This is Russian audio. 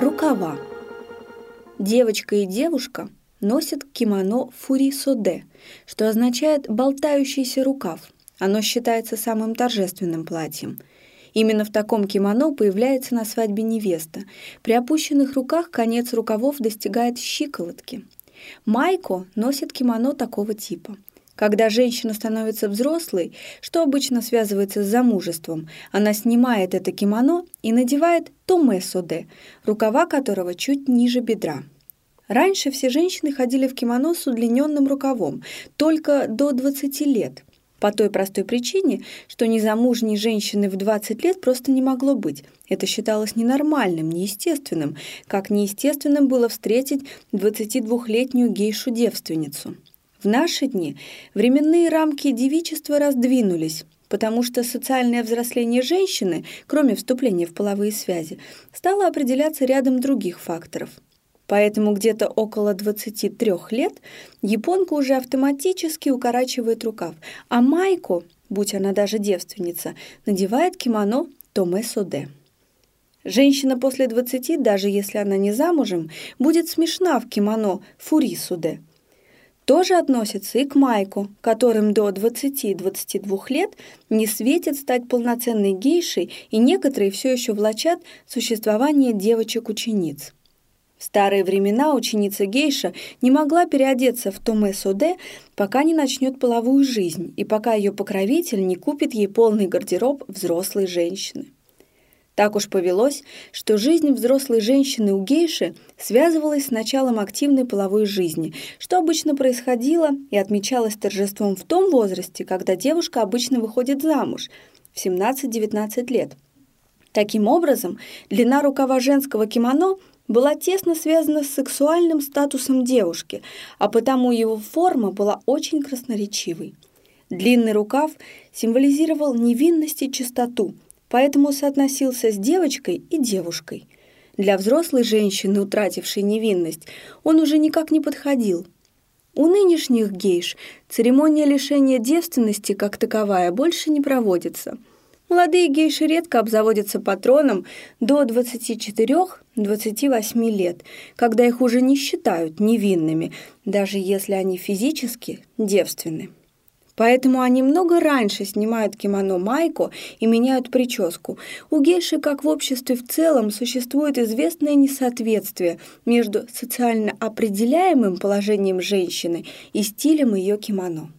Рукава. Девочка и девушка носят кимоно фурисоде, что означает «болтающийся рукав». Оно считается самым торжественным платьем. Именно в таком кимоно появляется на свадьбе невеста. При опущенных руках конец рукавов достигает щиколотки. Майко носит кимоно такого типа – когда женщина становится взрослой, что обычно связывается с замужеством, она снимает это кимоно и надевает томесоде, рукава которого чуть ниже бедра. Раньше все женщины ходили в кимоно с удлиненным рукавом, только до 20 лет. По той простой причине, что незамужней женщины в 20 лет просто не могло быть. Это считалось ненормальным, неестественным, как неестественным было встретить 22-летнюю гейшу-девственницу. В наши дни временные рамки девичества раздвинулись, потому что социальное взросление женщины, кроме вступления в половые связи, стало определяться рядом других факторов. Поэтому где-то около 23 лет японка уже автоматически укорачивает рукав, а майку, будь она даже девственница, надевает кимоно томе соде. Женщина после 20, даже если она не замужем, будет смешна в кимоно фурисуде – тоже относится и к Майку, которым до 20-22 лет не светит стать полноценной гейшей, и некоторые все еще влачат существование девочек-учениц. В старые времена ученица гейша не могла переодеться в Томе Соде, пока не начнет половую жизнь и пока ее покровитель не купит ей полный гардероб взрослой женщины. Так уж повелось, что жизнь взрослой женщины у гейши связывалась с началом активной половой жизни, что обычно происходило и отмечалось торжеством в том возрасте, когда девушка обычно выходит замуж в 17-19 лет. Таким образом, длина рукава женского кимоно была тесно связана с сексуальным статусом девушки, а потому его форма была очень красноречивой. Длинный рукав символизировал невинность и чистоту – поэтому соотносился с девочкой и девушкой. Для взрослой женщины, утратившей невинность, он уже никак не подходил. У нынешних гейш церемония лишения девственности как таковая больше не проводится. Молодые гейши редко обзаводятся патроном до 24-28 лет, когда их уже не считают невинными, даже если они физически девственны. Поэтому они много раньше снимают кимоно-майку и меняют прическу. У гейши, как в обществе в целом, существует известное несоответствие между социально определяемым положением женщины и стилем ее кимоно.